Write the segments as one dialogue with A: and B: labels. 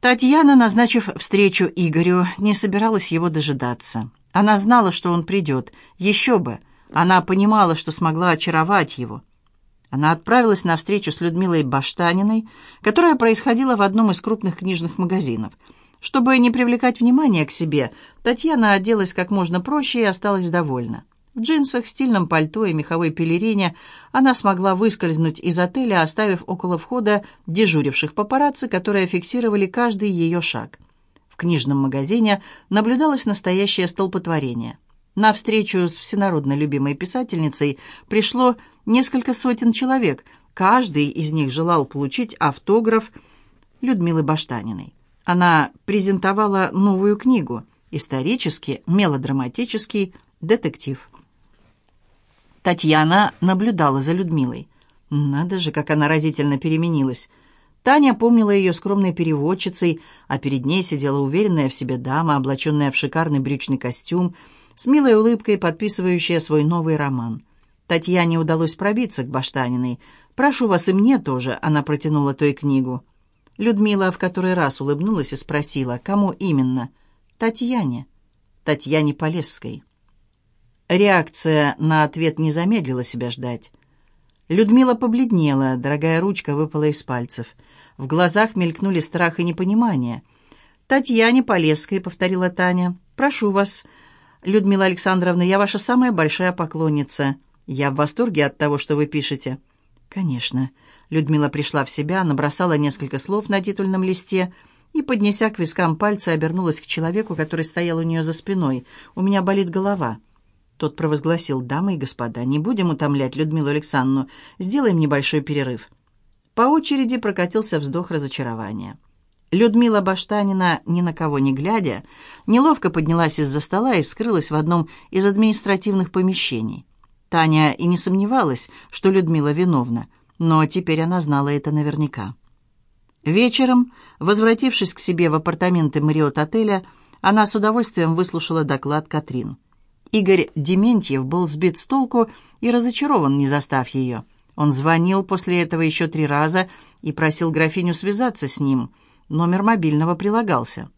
A: Татьяна, назначив встречу Игорю, не собиралась его дожидаться. Она знала, что он придет. Еще бы! Она понимала, что смогла очаровать его. Она отправилась на встречу с Людмилой Баштаниной, которая происходила в одном из крупных книжных магазинов. Чтобы не привлекать внимание к себе, Татьяна оделась как можно проще и осталась довольна. В джинсах, стильном пальто и меховой пелерине она смогла выскользнуть из отеля, оставив около входа дежуривших папарацци, которые фиксировали каждый ее шаг. В книжном магазине наблюдалось настоящее столпотворение. На встречу с всенародно любимой писательницей пришло несколько сотен человек. Каждый из них желал получить автограф Людмилы Баштаниной. Она презентовала новую книгу «Исторический, мелодраматический детектив». Татьяна наблюдала за Людмилой. Надо же, как она разительно переменилась. Таня помнила ее скромной переводчицей, а перед ней сидела уверенная в себе дама, облаченная в шикарный брючный костюм, с милой улыбкой подписывающая свой новый роман. Татьяне удалось пробиться к Баштаниной. «Прошу вас и мне тоже», — она протянула той книгу. Людмила в который раз улыбнулась и спросила, кому именно? «Татьяне». «Татьяне Полесской». Реакция на ответ не замедлила себя ждать. Людмила побледнела, дорогая ручка выпала из пальцев. В глазах мелькнули страх и непонимание. «Татьяне Полесской», — повторила Таня. «Прошу вас, Людмила Александровна, я ваша самая большая поклонница. Я в восторге от того, что вы пишете». «Конечно». Людмила пришла в себя, набросала несколько слов на титульном листе и, поднеся к вискам пальцы, обернулась к человеку, который стоял у нее за спиной. «У меня болит голова». Тот провозгласил, дамы и господа, не будем утомлять Людмилу Александровну, сделаем небольшой перерыв. По очереди прокатился вздох разочарования. Людмила Баштанина, ни на кого не глядя, неловко поднялась из-за стола и скрылась в одном из административных помещений. Таня и не сомневалась, что Людмила виновна, но теперь она знала это наверняка. Вечером, возвратившись к себе в апартаменты Мариот-отеля, она с удовольствием выслушала доклад Катрин. Игорь Дементьев был сбит с толку и разочарован, не застав ее. Он звонил после этого еще три раза и просил графиню связаться с ним. Номер мобильного прилагался.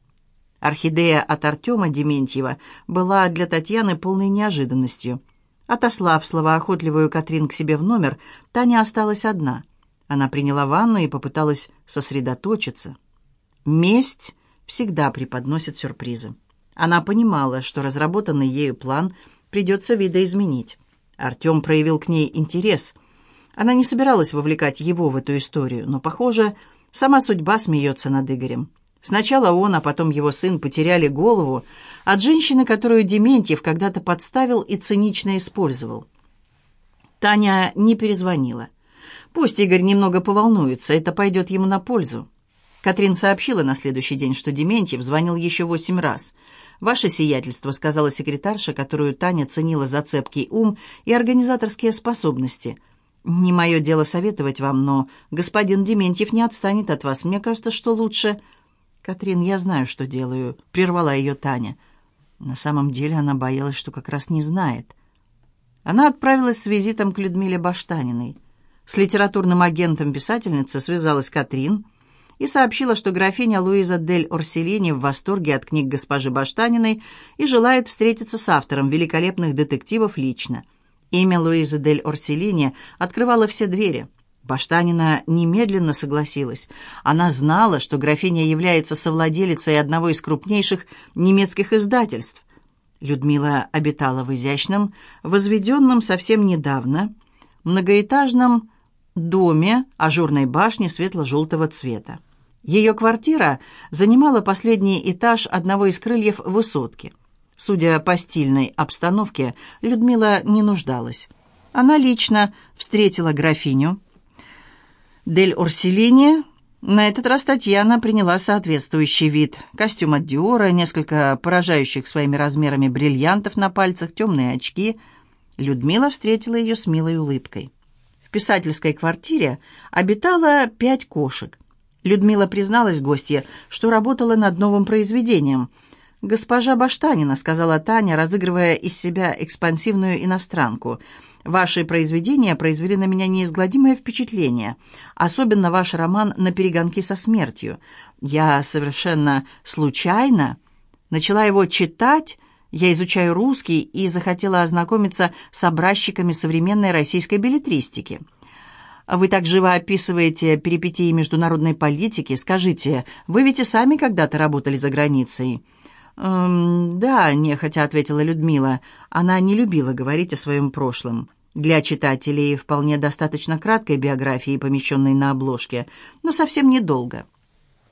A: Орхидея от Артема Дементьева была для Татьяны полной неожиданностью. Отослав словоохотливую Катрин к себе в номер, Таня осталась одна. Она приняла ванну и попыталась сосредоточиться. Месть всегда преподносит сюрпризы. Она понимала, что разработанный ею план придется видоизменить. Артем проявил к ней интерес. Она не собиралась вовлекать его в эту историю, но, похоже, сама судьба смеется над Игорем. Сначала он, а потом его сын потеряли голову от женщины, которую Дементьев когда-то подставил и цинично использовал. Таня не перезвонила. Пусть Игорь немного поволнуется, это пойдет ему на пользу. Катрин сообщила на следующий день, что Дементьев звонил еще восемь раз. «Ваше сиятельство», — сказала секретарша, которую Таня ценила за цепкий ум и организаторские способности. «Не мое дело советовать вам, но господин Дементьев не отстанет от вас. Мне кажется, что лучше...» «Катрин, я знаю, что делаю», — прервала ее Таня. На самом деле она боялась, что как раз не знает. Она отправилась с визитом к Людмиле Баштаниной. С литературным агентом писательницы связалась Катрин — и сообщила, что графиня Луиза дель Орселини в восторге от книг госпожи Баштаниной и желает встретиться с автором великолепных детективов лично. Имя Луизы дель Орселини открывало все двери. Баштанина немедленно согласилась. Она знала, что графиня является совладелицей одного из крупнейших немецких издательств. Людмила обитала в изящном, возведенном совсем недавно, многоэтажном доме ажурной башни светло-желтого цвета. Ее квартира занимала последний этаж одного из крыльев высотки. Судя по стильной обстановке, Людмила не нуждалась. Она лично встретила графиню. Дель Орселини. На этот раз Татьяна приняла соответствующий вид. Костюм от Диора, несколько поражающих своими размерами бриллиантов на пальцах, темные очки. Людмила встретила ее с милой улыбкой. В писательской квартире обитало пять кошек. Людмила призналась гостье, что работала над новым произведением. «Госпожа Баштанина», — сказала Таня, разыгрывая из себя экспансивную иностранку. Ваши произведения произвели на меня неизгладимое впечатление, особенно ваш роман «На перегонки со смертью». Я совершенно случайно начала его читать, я изучаю русский и захотела ознакомиться с образчиками современной российской билетристики. Вы так живо описываете перипетии международной политики. Скажите, вы ведь и сами когда-то работали за границей?» «Эм, «Да», — нехотя ответила Людмила. Она не любила говорить о своем прошлом. Для читателей вполне достаточно краткой биографии, помещенной на обложке, но совсем недолго.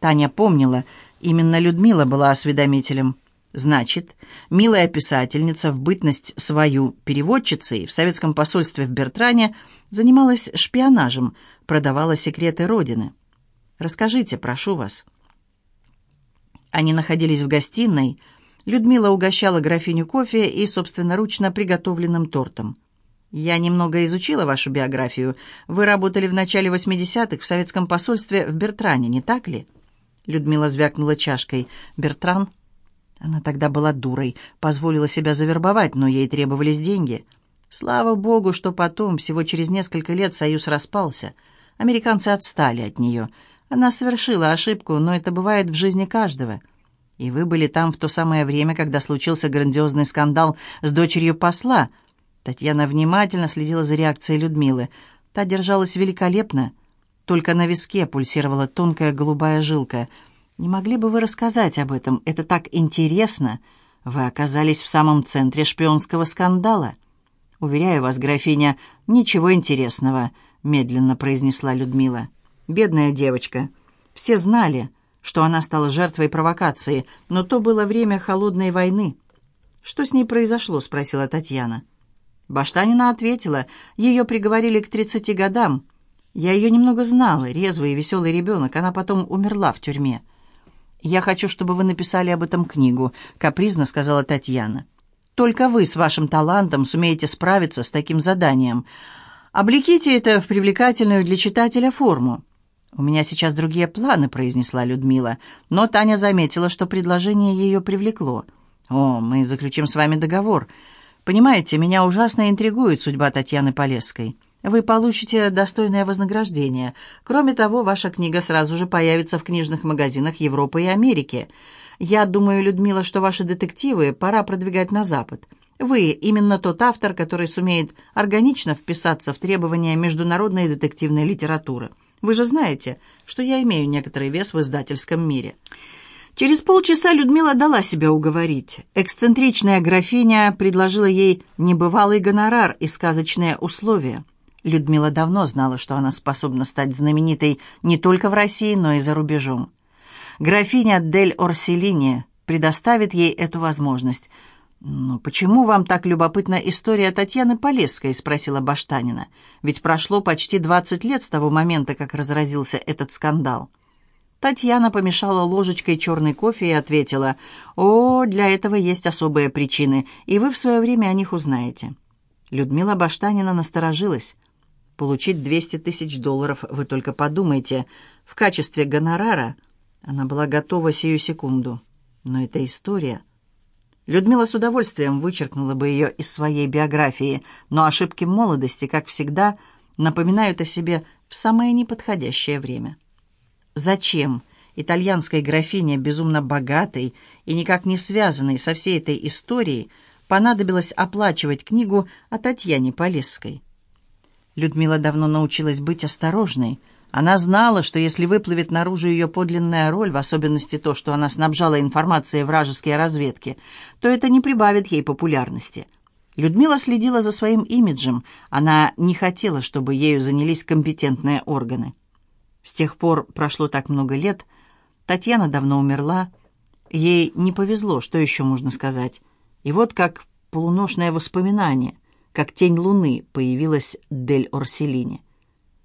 A: Таня помнила, именно Людмила была осведомителем. Значит, милая писательница в бытность свою переводчицей в советском посольстве в Бертране занималась шпионажем, продавала секреты Родины. «Расскажите, прошу вас». Они находились в гостиной. Людмила угощала графиню кофе и собственноручно приготовленным тортом. «Я немного изучила вашу биографию. Вы работали в начале 80-х в советском посольстве в Бертране, не так ли?» Людмила звякнула чашкой. «Бертран?» Она тогда была дурой, позволила себя завербовать, но ей требовались деньги. Слава богу, что потом, всего через несколько лет, союз распался. Американцы отстали от нее. Она совершила ошибку, но это бывает в жизни каждого. И вы были там в то самое время, когда случился грандиозный скандал с дочерью посла. Татьяна внимательно следила за реакцией Людмилы. Та держалась великолепно. Только на виске пульсировала тонкая голубая жилка. «Не могли бы вы рассказать об этом? Это так интересно. Вы оказались в самом центре шпионского скандала». «Уверяю вас, графиня, ничего интересного», — медленно произнесла Людмила. Бедная девочка. Все знали, что она стала жертвой провокации, но то было время холодной войны. «Что с ней произошло?» — спросила Татьяна. Баштанина ответила, ее приговорили к тридцати годам. Я ее немного знала, резвый и веселый ребенок, она потом умерла в тюрьме. «Я хочу, чтобы вы написали об этом книгу», — капризно сказала Татьяна. «Только вы с вашим талантом сумеете справиться с таким заданием. Облеките это в привлекательную для читателя форму. «У меня сейчас другие планы», — произнесла Людмила, но Таня заметила, что предложение ее привлекло. «О, мы заключим с вами договор. Понимаете, меня ужасно интригует судьба Татьяны Полесской. Вы получите достойное вознаграждение. Кроме того, ваша книга сразу же появится в книжных магазинах Европы и Америки. Я думаю, Людмила, что ваши детективы пора продвигать на Запад. Вы именно тот автор, который сумеет органично вписаться в требования международной детективной литературы». Вы же знаете, что я имею некоторый вес в издательском мире». Через полчаса Людмила дала себя уговорить. Эксцентричная графиня предложила ей небывалый гонорар и сказочные условия. Людмила давно знала, что она способна стать знаменитой не только в России, но и за рубежом. Графиня Дель Орселини предоставит ей эту возможность – «Но почему вам так любопытна история Татьяны Полесской?» — спросила Баштанина. «Ведь прошло почти двадцать лет с того момента, как разразился этот скандал». Татьяна помешала ложечкой черный кофе и ответила, «О, для этого есть особые причины, и вы в свое время о них узнаете». Людмила Баштанина насторожилась. «Получить двести тысяч долларов, вы только подумайте, в качестве гонорара...» Она была готова сию секунду. Но эта история... Людмила с удовольствием вычеркнула бы ее из своей биографии, но ошибки молодости, как всегда, напоминают о себе в самое неподходящее время. Зачем итальянской графине, безумно богатой и никак не связанной со всей этой историей, понадобилось оплачивать книгу о Татьяне Полесской? Людмила давно научилась быть осторожной – она знала, что если выплывет наружу ее подлинная роль, в особенности то, что она снабжала информацией вражеские разведки, то это не прибавит ей популярности. Людмила следила за своим имиджем. Она не хотела, чтобы ею занялись компетентные органы. С тех пор прошло так много лет. Татьяна давно умерла. Ей не повезло, что еще можно сказать. И вот как полуношное воспоминание, как тень луны появилась Дель Орселини.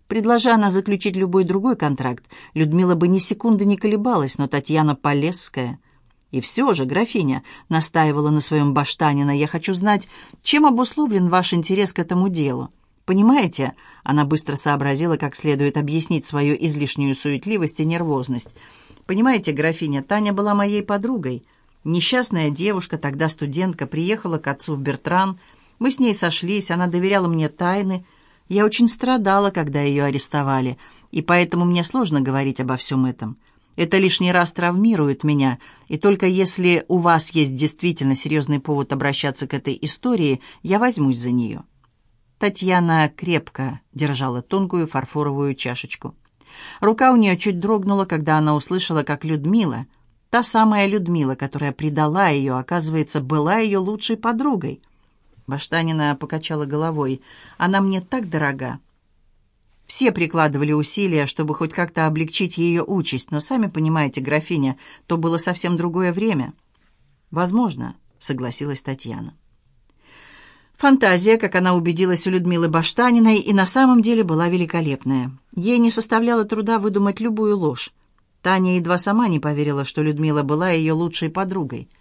A: Предложа она заключить любой другой контракт, Людмила бы ни секунды не колебалась, но Татьяна Полесская... «И все же, графиня», — настаивала на своем Баштанина, — «я хочу знать, чем обусловлен ваш интерес к этому делу. Понимаете?» Она быстро сообразила, как следует объяснить свою излишнюю суетливость и нервозность. «Понимаете, графиня, Таня была моей подругой. Несчастная девушка, тогда студентка, приехала к отцу в Бертран, Мы с ней сошлись, она доверяла мне тайны. Я очень страдала, когда ее арестовали, и поэтому мне сложно говорить обо всем этом. Это лишний раз травмирует меня, и только если у вас есть действительно серьезный повод обращаться к этой истории, я возьмусь за нее». Татьяна крепко держала тонкую фарфоровую чашечку. Рука у нее чуть дрогнула, когда она услышала, как Людмила, та самая Людмила, которая предала ее, оказывается, была ее лучшей подругой. Баштанина покачала головой. «Она мне так дорога. Все прикладывали усилия, чтобы хоть как-то облегчить ее участь, но, сами понимаете, графиня, то было совсем другое время. «Возможно», — согласилась Татьяна. Фантазия, как она убедилась у Людмилы Баштаниной, и на самом деле была великолепная. Ей не составляло труда выдумать любую ложь. Таня едва сама не поверила, что Людмила была ее лучшей подругой —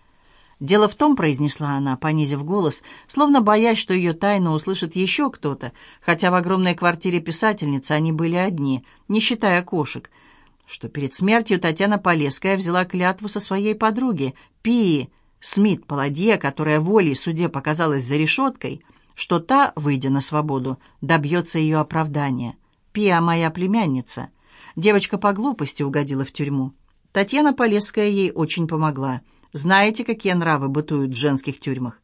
A: «Дело в том», — произнесла она, понизив голос, словно боясь, что ее тайну услышит еще кто-то, хотя в огромной квартире писательницы они были одни, не считая кошек, что перед смертью Татьяна Полеская взяла клятву со своей подруги, Пии Смит Паладье, которая волей суде показалась за решеткой, что та, выйдя на свободу, добьется ее оправдания. Пия моя племянница. Девочка по глупости угодила в тюрьму. Татьяна Полесская ей очень помогла — знаете, какие нравы бытуют в женских тюрьмах?»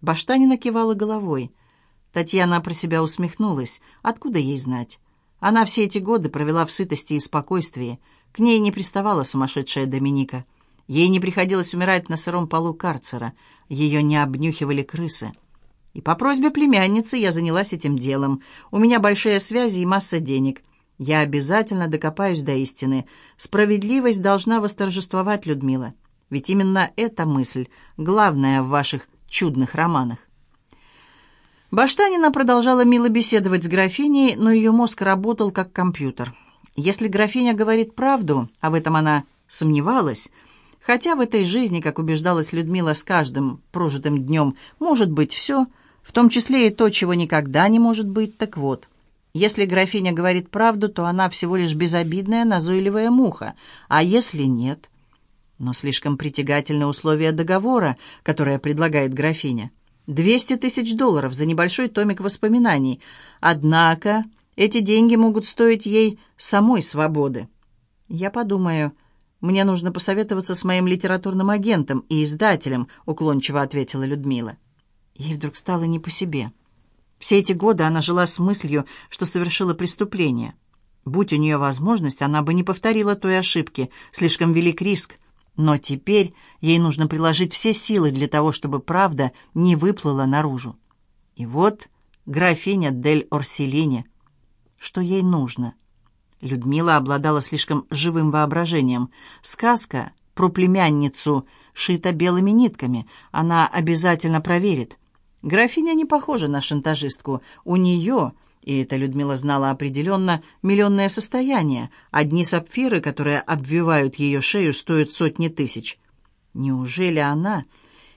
A: Баштанина кивала головой. Татьяна про себя усмехнулась. Откуда ей знать? Она все эти годы провела в сытости и спокойствии. К ней не приставала сумасшедшая Доминика. Ей не приходилось умирать на сыром полу карцера. Ее не обнюхивали крысы. И по просьбе племянницы я занялась этим делом. У меня большие связи и масса денег. Я обязательно докопаюсь до истины. Справедливость должна восторжествовать, Людмила. Ведь именно эта мысль главная в ваших чудных романах. Баштанина продолжала мило беседовать с графиней, но ее мозг работал как компьютер. Если графиня говорит правду, а в этом она сомневалась, хотя в этой жизни, как убеждалась Людмила с каждым прожитым днем, может быть все, в том числе и то, чего никогда не может быть, так вот. Если графиня говорит правду, то она всего лишь безобидная, назойливая муха, а если нет, но слишком притягательны условия договора, которое предлагает графиня. Двести тысяч долларов за небольшой томик воспоминаний. Однако эти деньги могут стоить ей самой свободы. Я подумаю, мне нужно посоветоваться с моим литературным агентом и издателем, уклончиво ответила Людмила. Ей вдруг стало не по себе. Все эти годы она жила с мыслью, что совершила преступление. Будь у нее возможность, она бы не повторила той ошибки. Слишком велик риск. Но теперь ей нужно приложить все силы для того, чтобы правда не выплыла наружу. И вот графиня Дель Орселине. Что ей нужно? Людмила обладала слишком живым воображением. Сказка про племянницу шита белыми нитками. Она обязательно проверит. Графиня не похожа на шантажистку. У нее и это Людмила знала определенно, миллионное состояние. Одни сапфиры, которые обвивают ее шею, стоят сотни тысяч. Неужели она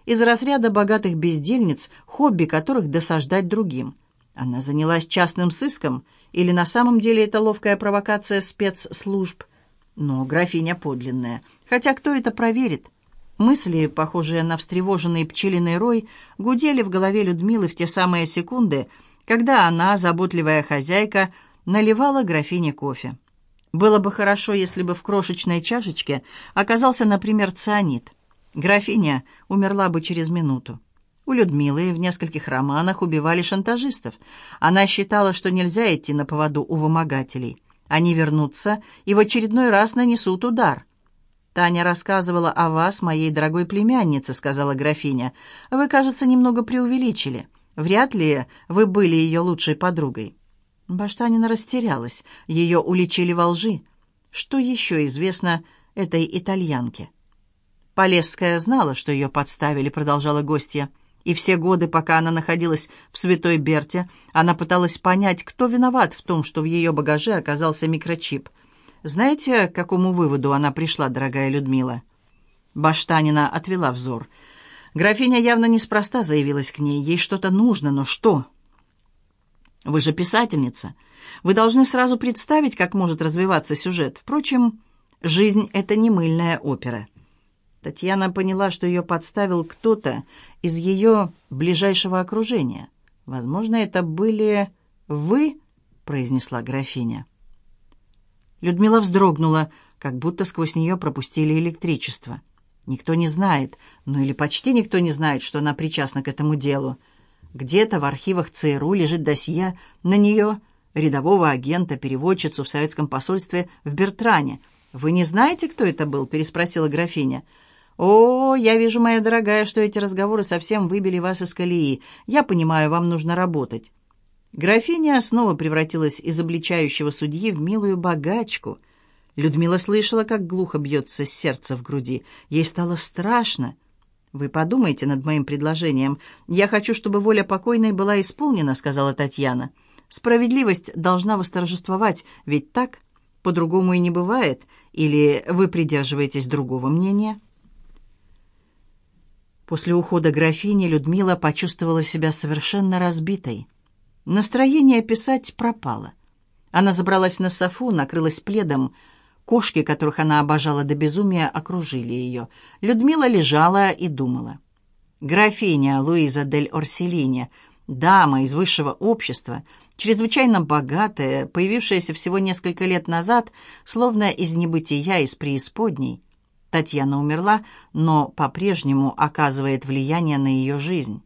A: из разряда богатых бездельниц, хобби которых досаждать другим? Она занялась частным сыском, или на самом деле это ловкая провокация спецслужб? Но графиня подлинная. Хотя кто это проверит? Мысли, похожие на встревоженный пчелиный рой, гудели в голове Людмилы в те самые секунды, когда она, заботливая хозяйка, наливала графине кофе. Было бы хорошо, если бы в крошечной чашечке оказался, например, цианид. Графиня умерла бы через минуту. У Людмилы в нескольких романах убивали шантажистов. Она считала, что нельзя идти на поводу у вымогателей. Они вернутся и в очередной раз нанесут удар. «Таня рассказывала о вас, моей дорогой племяннице», — сказала графиня. «Вы, кажется, немного преувеличили». Вряд ли вы были ее лучшей подругой». Баштанина растерялась. Ее уличили во лжи. Что еще известно этой итальянке? Полесская знала, что ее подставили, продолжала гостья. И все годы, пока она находилась в Святой Берте, она пыталась понять, кто виноват в том, что в ее багаже оказался микрочип. Знаете, к какому выводу она пришла, дорогая Людмила? Баштанина отвела взор. Графиня явно неспроста заявилась к ней. Ей что-то нужно, но что? Вы же писательница. Вы должны сразу представить, как может развиваться сюжет. Впрочем, жизнь — это не мыльная опера. Татьяна поняла, что ее подставил кто-то из ее ближайшего окружения. «Возможно, это были вы?» — произнесла графиня. Людмила вздрогнула, как будто сквозь нее пропустили электричество. Никто не знает, ну или почти никто не знает, что она причастна к этому делу. Где-то в архивах ЦРУ лежит досье на нее, рядового агента, переводчицу в советском посольстве в Бертране. «Вы не знаете, кто это был?» — переспросила графиня. «О, я вижу, моя дорогая, что эти разговоры совсем выбили вас из колеи. Я понимаю, вам нужно работать». Графиня снова превратилась из обличающего судьи в милую богачку. Людмила слышала, как глухо бьется сердце в груди. Ей стало страшно. «Вы подумайте над моим предложением. Я хочу, чтобы воля покойной была исполнена», — сказала Татьяна. «Справедливость должна восторжествовать, ведь так? По-другому и не бывает. Или вы придерживаетесь другого мнения?» После ухода графини Людмила почувствовала себя совершенно разбитой. Настроение писать пропало. Она забралась на софу, накрылась пледом. Кошки, которых она обожала до безумия, окружили ее. Людмила лежала и думала. Графиня Луиза дель Орселине, дама из высшего общества, чрезвычайно богатая, появившаяся всего несколько лет назад, словно из небытия, из преисподней, Татьяна умерла, но по-прежнему оказывает влияние на ее жизнь.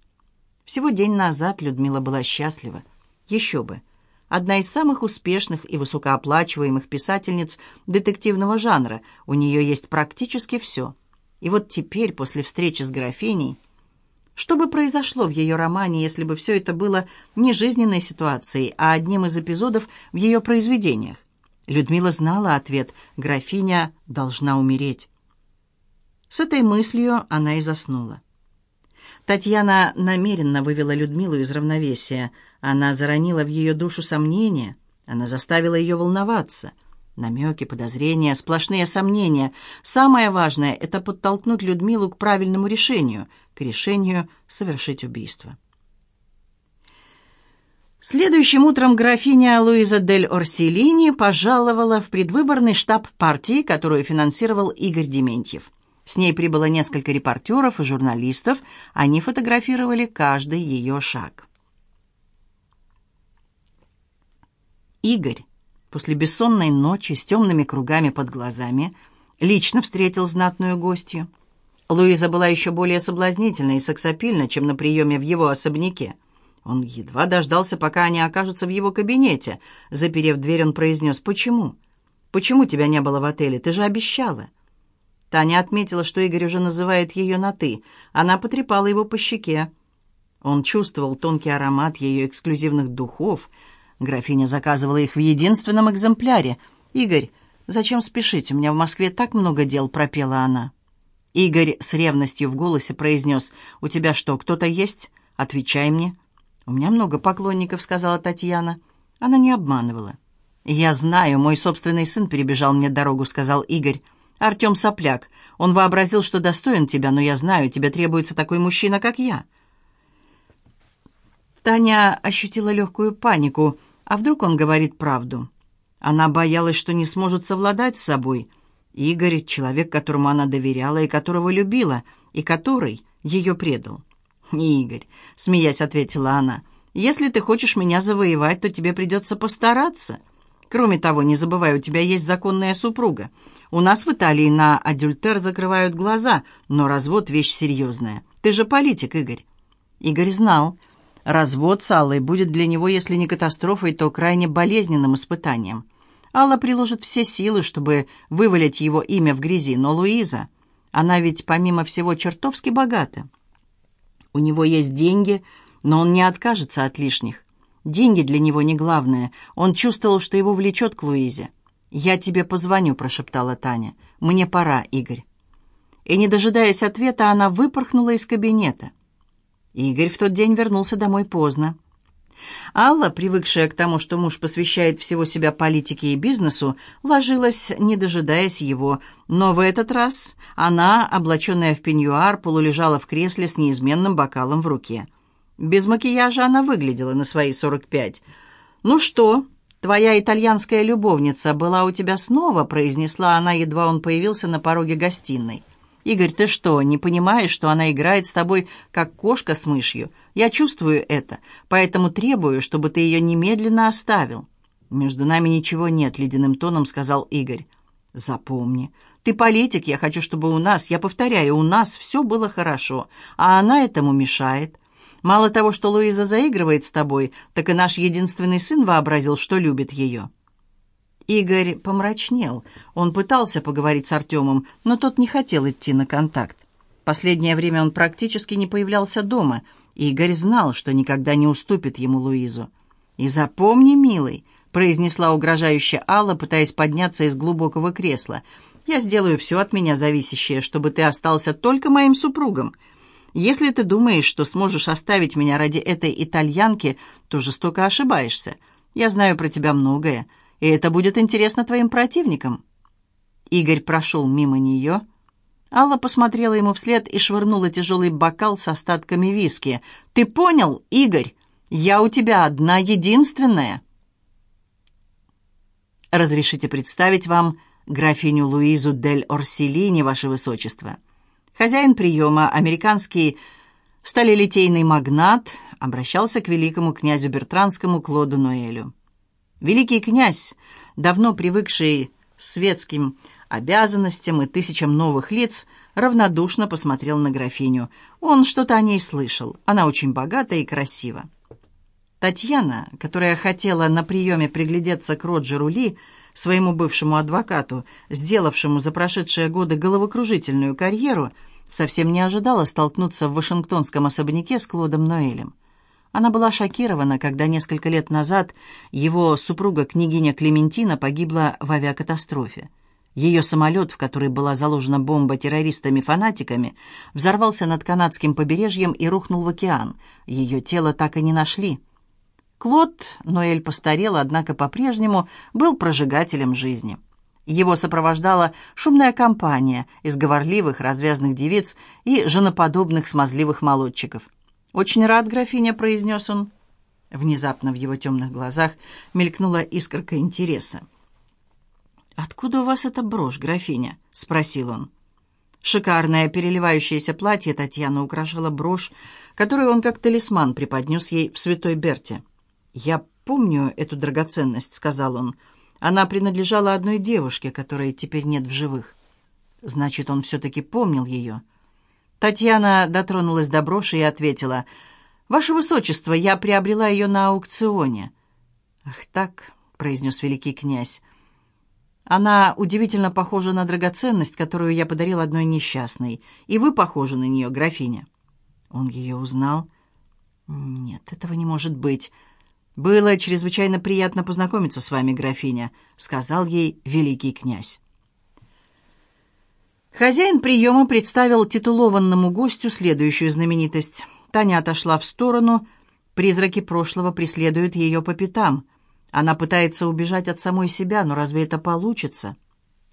A: Всего день назад Людмила была счастлива. Еще бы. Одна из самых успешных и высокооплачиваемых писательниц детективного жанра. У нее есть практически все. И вот теперь, после встречи с графиней, что бы произошло в ее романе, если бы все это было не жизненной ситуацией, а одним из эпизодов в ее произведениях? Людмила знала ответ «Графиня должна умереть». С этой мыслью она и заснула. Татьяна намеренно вывела Людмилу из равновесия. Она заронила в ее душу сомнения. Она заставила ее волноваться. Намеки, подозрения, сплошные сомнения. Самое важное — это подтолкнуть Людмилу к правильному решению, к решению совершить убийство. Следующим утром графиня Луиза дель Орселини пожаловала в предвыборный штаб партии, которую финансировал Игорь Дементьев. С ней прибыло несколько репортеров и журналистов. Они фотографировали каждый ее шаг. Игорь после бессонной ночи с темными кругами под глазами лично встретил знатную гостью. Луиза была еще более соблазнительна и сексапильна, чем на приеме в его особняке. Он едва дождался, пока они окажутся в его кабинете. Заперев дверь, он произнес «Почему? Почему тебя не было в отеле? Ты же обещала». Таня отметила, что Игорь уже называет ее на «ты». Она потрепала его по щеке. Он чувствовал тонкий аромат ее эксклюзивных духов. Графиня заказывала их в единственном экземпляре. «Игорь, зачем спешить? У меня в Москве так много дел», — пропела она. Игорь с ревностью в голосе произнес, «У тебя что, кто-то есть? Отвечай мне». «У меня много поклонников», — сказала Татьяна. Она не обманывала. «Я знаю, мой собственный сын перебежал мне дорогу», — сказал Игорь. Артем сопляк. Он вообразил, что достоин тебя, но я знаю, тебе требуется такой мужчина, как я». Таня ощутила легкую панику. А вдруг он говорит правду? Она боялась, что не сможет совладать с собой. Игорь — человек, которому она доверяла и которого любила, и который ее предал. «Игорь», — смеясь ответила она, — «если ты хочешь меня завоевать, то тебе придется постараться. Кроме того, не забывай, у тебя есть законная супруга. У нас в Италии на адюльтер закрывают глаза, но развод — вещь серьезная. Ты же политик, Игорь». Игорь знал. Развод с Аллой будет для него, если не катастрофой, то крайне болезненным испытанием. Алла приложит все силы, чтобы вывалить его имя в грязи, но Луиза, она ведь помимо всего чертовски богата. У него есть деньги, но он не откажется от лишних. Деньги для него не главное. Он чувствовал, что его влечет к Луизе. «Я тебе позвоню», — прошептала Таня. «Мне пора, Игорь». И, не дожидаясь ответа, она выпорхнула из кабинета. Игорь в тот день вернулся домой поздно. Алла, привыкшая к тому, что муж посвящает всего себя политике и бизнесу, ложилась, не дожидаясь его, но в этот раз она, облаченная в пеньюар, полулежала в кресле с неизменным бокалом в руке. Без макияжа она выглядела на свои сорок пять. «Ну что, «Твоя итальянская любовница была у тебя снова», — произнесла она, едва он появился на пороге гостиной. «Игорь, ты что, не понимаешь, что она играет с тобой, как кошка с мышью? Я чувствую это, поэтому требую, чтобы ты ее немедленно оставил». «Между нами ничего нет», — ледяным тоном сказал Игорь. «Запомни, ты политик, я хочу, чтобы у нас, я повторяю, у нас все было хорошо, а она этому мешает. Мало того, что Луиза заигрывает с тобой, так и наш единственный сын вообразил, что любит ее». Игорь помрачнел. Он пытался поговорить с Артемом, но тот не хотел идти на контакт. Последнее время он практически не появлялся дома. Игорь знал, что никогда не уступит ему Луизу. «И запомни, милый», — произнесла угрожающая Алла, пытаясь подняться из глубокого кресла, «я сделаю все от меня зависящее, чтобы ты остался только моим супругом. Если ты думаешь, что сможешь оставить меня ради этой итальянки, то жестоко ошибаешься. Я знаю про тебя многое и это будет интересно твоим противникам». Игорь прошел мимо нее. Алла посмотрела ему вслед и швырнула тяжелый бокал с остатками виски. «Ты понял, Игорь? Я у тебя одна единственная!» «Разрешите представить вам графиню Луизу дель Орселини, ваше высочество. Хозяин приема, американский сталелитейный магнат, обращался к великому князю Бертранскому Клоду Ноэлю. Великий князь, давно привыкший светским обязанностям и тысячам новых лиц, равнодушно посмотрел на графиню. Он что-то о ней слышал. Она очень богата и красива. Татьяна, которая хотела на приеме приглядеться к Роджеру Ли, своему бывшему адвокату, сделавшему за прошедшие годы головокружительную карьеру, совсем не ожидала столкнуться в вашингтонском особняке с Клодом Ноэлем. Она была шокирована, когда несколько лет назад его супруга, княгиня Клементина, погибла в авиакатастрофе. Ее самолет, в который была заложена бомба террористами-фанатиками, взорвался над канадским побережьем и рухнул в океан. Ее тело так и не нашли. Клод, Ноэль постарел, однако по-прежнему был прожигателем жизни. Его сопровождала шумная компания из говорливых, развязных девиц и женоподобных смазливых молодчиков – «Очень рад, графиня», — произнес он. Внезапно в его темных глазах мелькнула искорка интереса. «Откуда у вас эта брошь, графиня?» — спросил он. Шикарное переливающееся платье Татьяна украшала брошь, которую он как талисман преподнес ей в Святой Берте. «Я помню эту драгоценность», — сказал он. «Она принадлежала одной девушке, которой теперь нет в живых». «Значит, он все-таки помнил ее». Татьяна дотронулась до броши и ответила, «Ваше Высочество, я приобрела ее на аукционе». «Ах так», — произнес великий князь, «она удивительно похожа на драгоценность, которую я подарил одной несчастной, и вы похожи на нее, графиня». Он ее узнал. «Нет, этого не может быть». «Было чрезвычайно приятно познакомиться с вами, графиня», — сказал ей великий князь. Хозяин приема представил титулованному гостю следующую знаменитость. Таня отошла в сторону. Призраки прошлого преследуют ее по пятам. Она пытается убежать от самой себя, но разве это получится?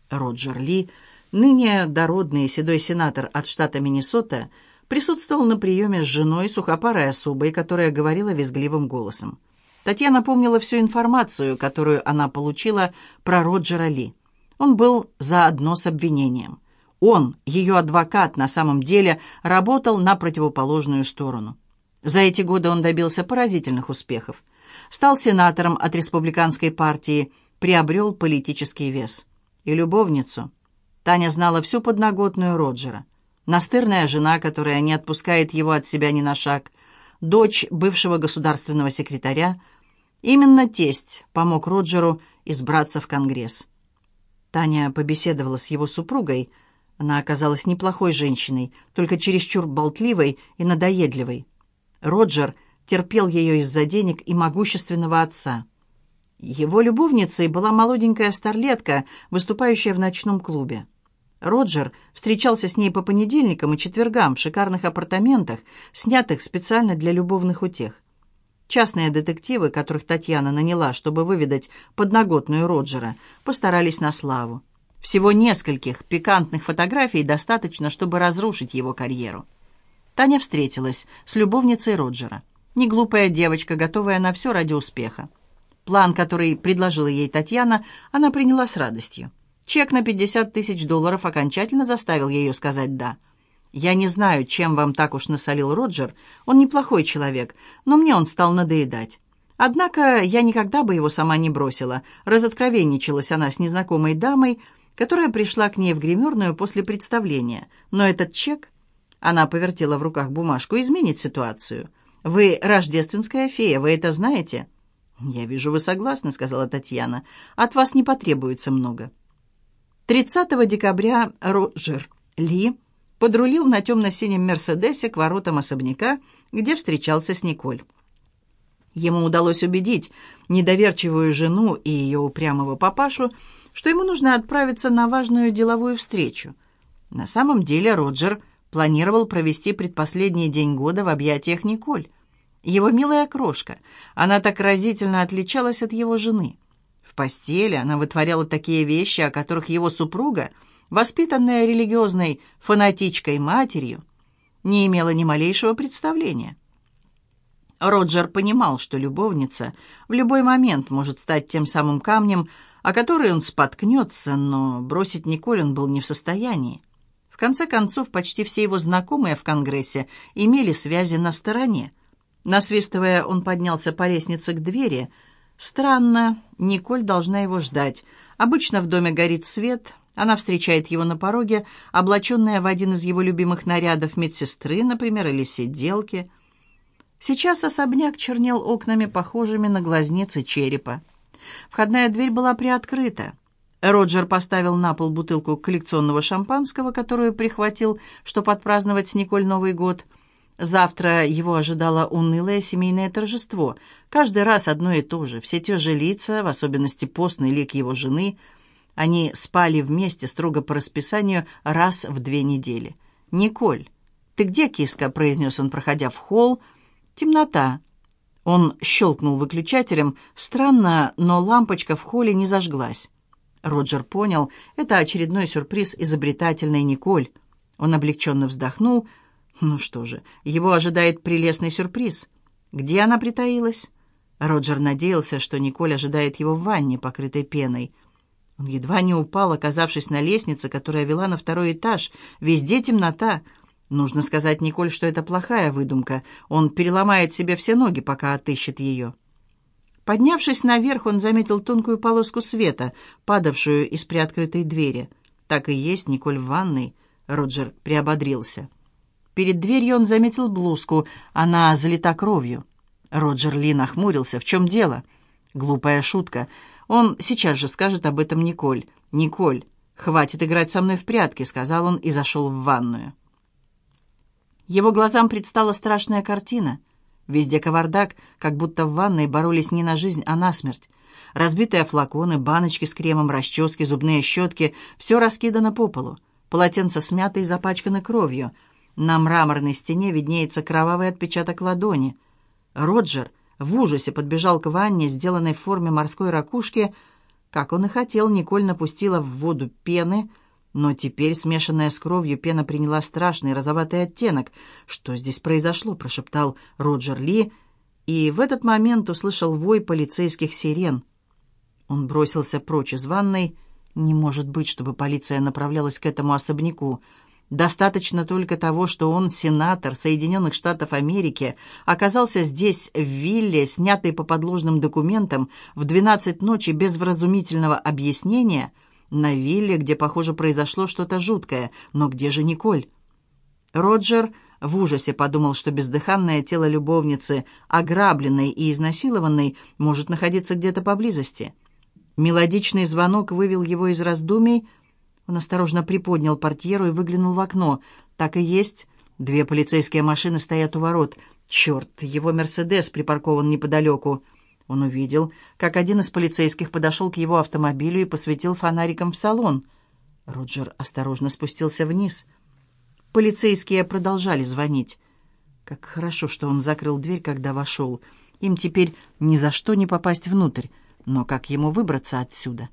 A: Роджер Ли, ныне дородный седой сенатор от штата Миннесота, присутствовал на приеме с женой сухопарой особой, которая говорила визгливым голосом. Татьяна помнила всю информацию, которую она получила про Роджера Ли. Он был заодно с обвинением. Он, ее адвокат, на самом деле работал на противоположную сторону. За эти годы он добился поразительных успехов. Стал сенатором от республиканской партии, приобрел политический вес. И любовницу. Таня знала всю подноготную Роджера. Настырная жена, которая не отпускает его от себя ни на шаг. Дочь бывшего государственного секретаря. Именно тесть помог Роджеру избраться в Конгресс. Таня побеседовала с его супругой – она оказалась неплохой женщиной, только чересчур болтливой и надоедливой. Роджер терпел ее из-за денег и могущественного отца. Его любовницей была молоденькая старлетка, выступающая в ночном клубе. Роджер встречался с ней по понедельникам и четвергам в шикарных апартаментах, снятых специально для любовных утех. Частные детективы, которых Татьяна наняла, чтобы выведать подноготную Роджера, постарались на славу. Всего нескольких пикантных фотографий достаточно, чтобы разрушить его карьеру. Таня встретилась с любовницей Роджера. Неглупая девочка, готовая на все ради успеха. План, который предложила ей Татьяна, она приняла с радостью. Чек на 50 тысяч долларов окончательно заставил ее сказать «да». «Я не знаю, чем вам так уж насолил Роджер. Он неплохой человек, но мне он стал надоедать. Однако я никогда бы его сама не бросила. Разоткровенничалась она с незнакомой дамой, которая пришла к ней в гримерную после представления. Но этот чек...» Она повертела в руках бумажку. «Изменит ситуацию. Вы рождественская фея, вы это знаете?» «Я вижу, вы согласны», — сказала Татьяна. «От вас не потребуется много». 30 декабря Роджер Ли подрулил на темно-синем «Мерседесе» к воротам особняка, где встречался с Николь. Ему удалось убедить недоверчивую жену и ее упрямого папашу, что ему нужно отправиться на важную деловую встречу. На самом деле Роджер планировал провести предпоследний день года в объятиях Николь. Его милая крошка, она так разительно отличалась от его жены. В постели она вытворяла такие вещи, о которых его супруга – воспитанная религиозной фанатичкой-матерью, не имела ни малейшего представления. Роджер понимал, что любовница в любой момент может стать тем самым камнем, о который он споткнется, но бросить Николь он был не в состоянии. В конце концов, почти все его знакомые в Конгрессе имели связи на стороне. Насвистывая, он поднялся по лестнице к двери. Странно, Николь должна его ждать. Обычно в доме горит свет, она встречает его на пороге, облаченная в один из его любимых нарядов медсестры, например, или сиделки. Сейчас особняк чернел окнами, похожими на глазницы черепа. Входная дверь была приоткрыта. Роджер поставил на пол бутылку коллекционного шампанского, которую прихватил, чтобы отпраздновать с Николь Новый год. Завтра его ожидало унылое семейное торжество. Каждый раз одно и то же. Все те же лица, в особенности постный лик его жены – они спали вместе строго по расписанию раз в две недели. «Николь, ты где, киска?» — произнес он, проходя в холл. «Темнота». Он щелкнул выключателем. Странно, но лампочка в холле не зажглась. Роджер понял, это очередной сюрприз изобретательной Николь. Он облегченно вздохнул. Ну что же, его ожидает прелестный сюрприз. Где она притаилась? Роджер надеялся, что Николь ожидает его в ванне, покрытой пеной. Он едва не упал, оказавшись на лестнице, которая вела на второй этаж. Везде темнота. Нужно сказать Николь, что это плохая выдумка. Он переломает себе все ноги, пока отыщет ее. Поднявшись наверх, он заметил тонкую полоску света, падавшую из приоткрытой двери. Так и есть Николь в ванной. Роджер приободрился. Перед дверью он заметил блузку. Она залита кровью. Роджер Ли нахмурился. «В чем дело?» «Глупая шутка. Он сейчас же скажет об этом Николь. «Николь, хватит играть со мной в прятки», — сказал он и зашел в ванную. Его глазам предстала страшная картина. Везде кавардак, как будто в ванной боролись не на жизнь, а на смерть. Разбитые флаконы, баночки с кремом, расчески, зубные щетки — все раскидано по полу. Полотенца смяты и запачканы кровью. На мраморной стене виднеется кровавый отпечаток ладони. Роджер — в ужасе подбежал к ванне, сделанной в форме морской ракушки. Как он и хотел, Николь напустила в воду пены, но теперь, смешанная с кровью, пена приняла страшный розоватый оттенок. «Что здесь произошло?» – прошептал Роджер Ли, и в этот момент услышал вой полицейских сирен. Он бросился прочь из ванной. Не может быть, чтобы полиция направлялась к этому особняку. Достаточно только того, что он, сенатор Соединенных Штатов Америки, оказался здесь, в вилле, снятой по подложным документам, в 12 ночи без вразумительного объяснения, на вилле, где, похоже, произошло что-то жуткое. Но где же Николь? Роджер в ужасе подумал, что бездыханное тело любовницы, ограбленной и изнасилованной, может находиться где-то поблизости. Мелодичный звонок вывел его из раздумий – он осторожно приподнял портьеру и выглянул в окно. Так и есть. Две полицейские машины стоят у ворот. Черт, его «Мерседес» припаркован неподалеку. Он увидел, как один из полицейских подошел к его автомобилю и посветил фонариком в салон. Роджер осторожно спустился вниз. Полицейские продолжали звонить. Как хорошо, что он закрыл дверь, когда вошел. Им теперь ни за что не попасть внутрь. Но как ему выбраться отсюда?»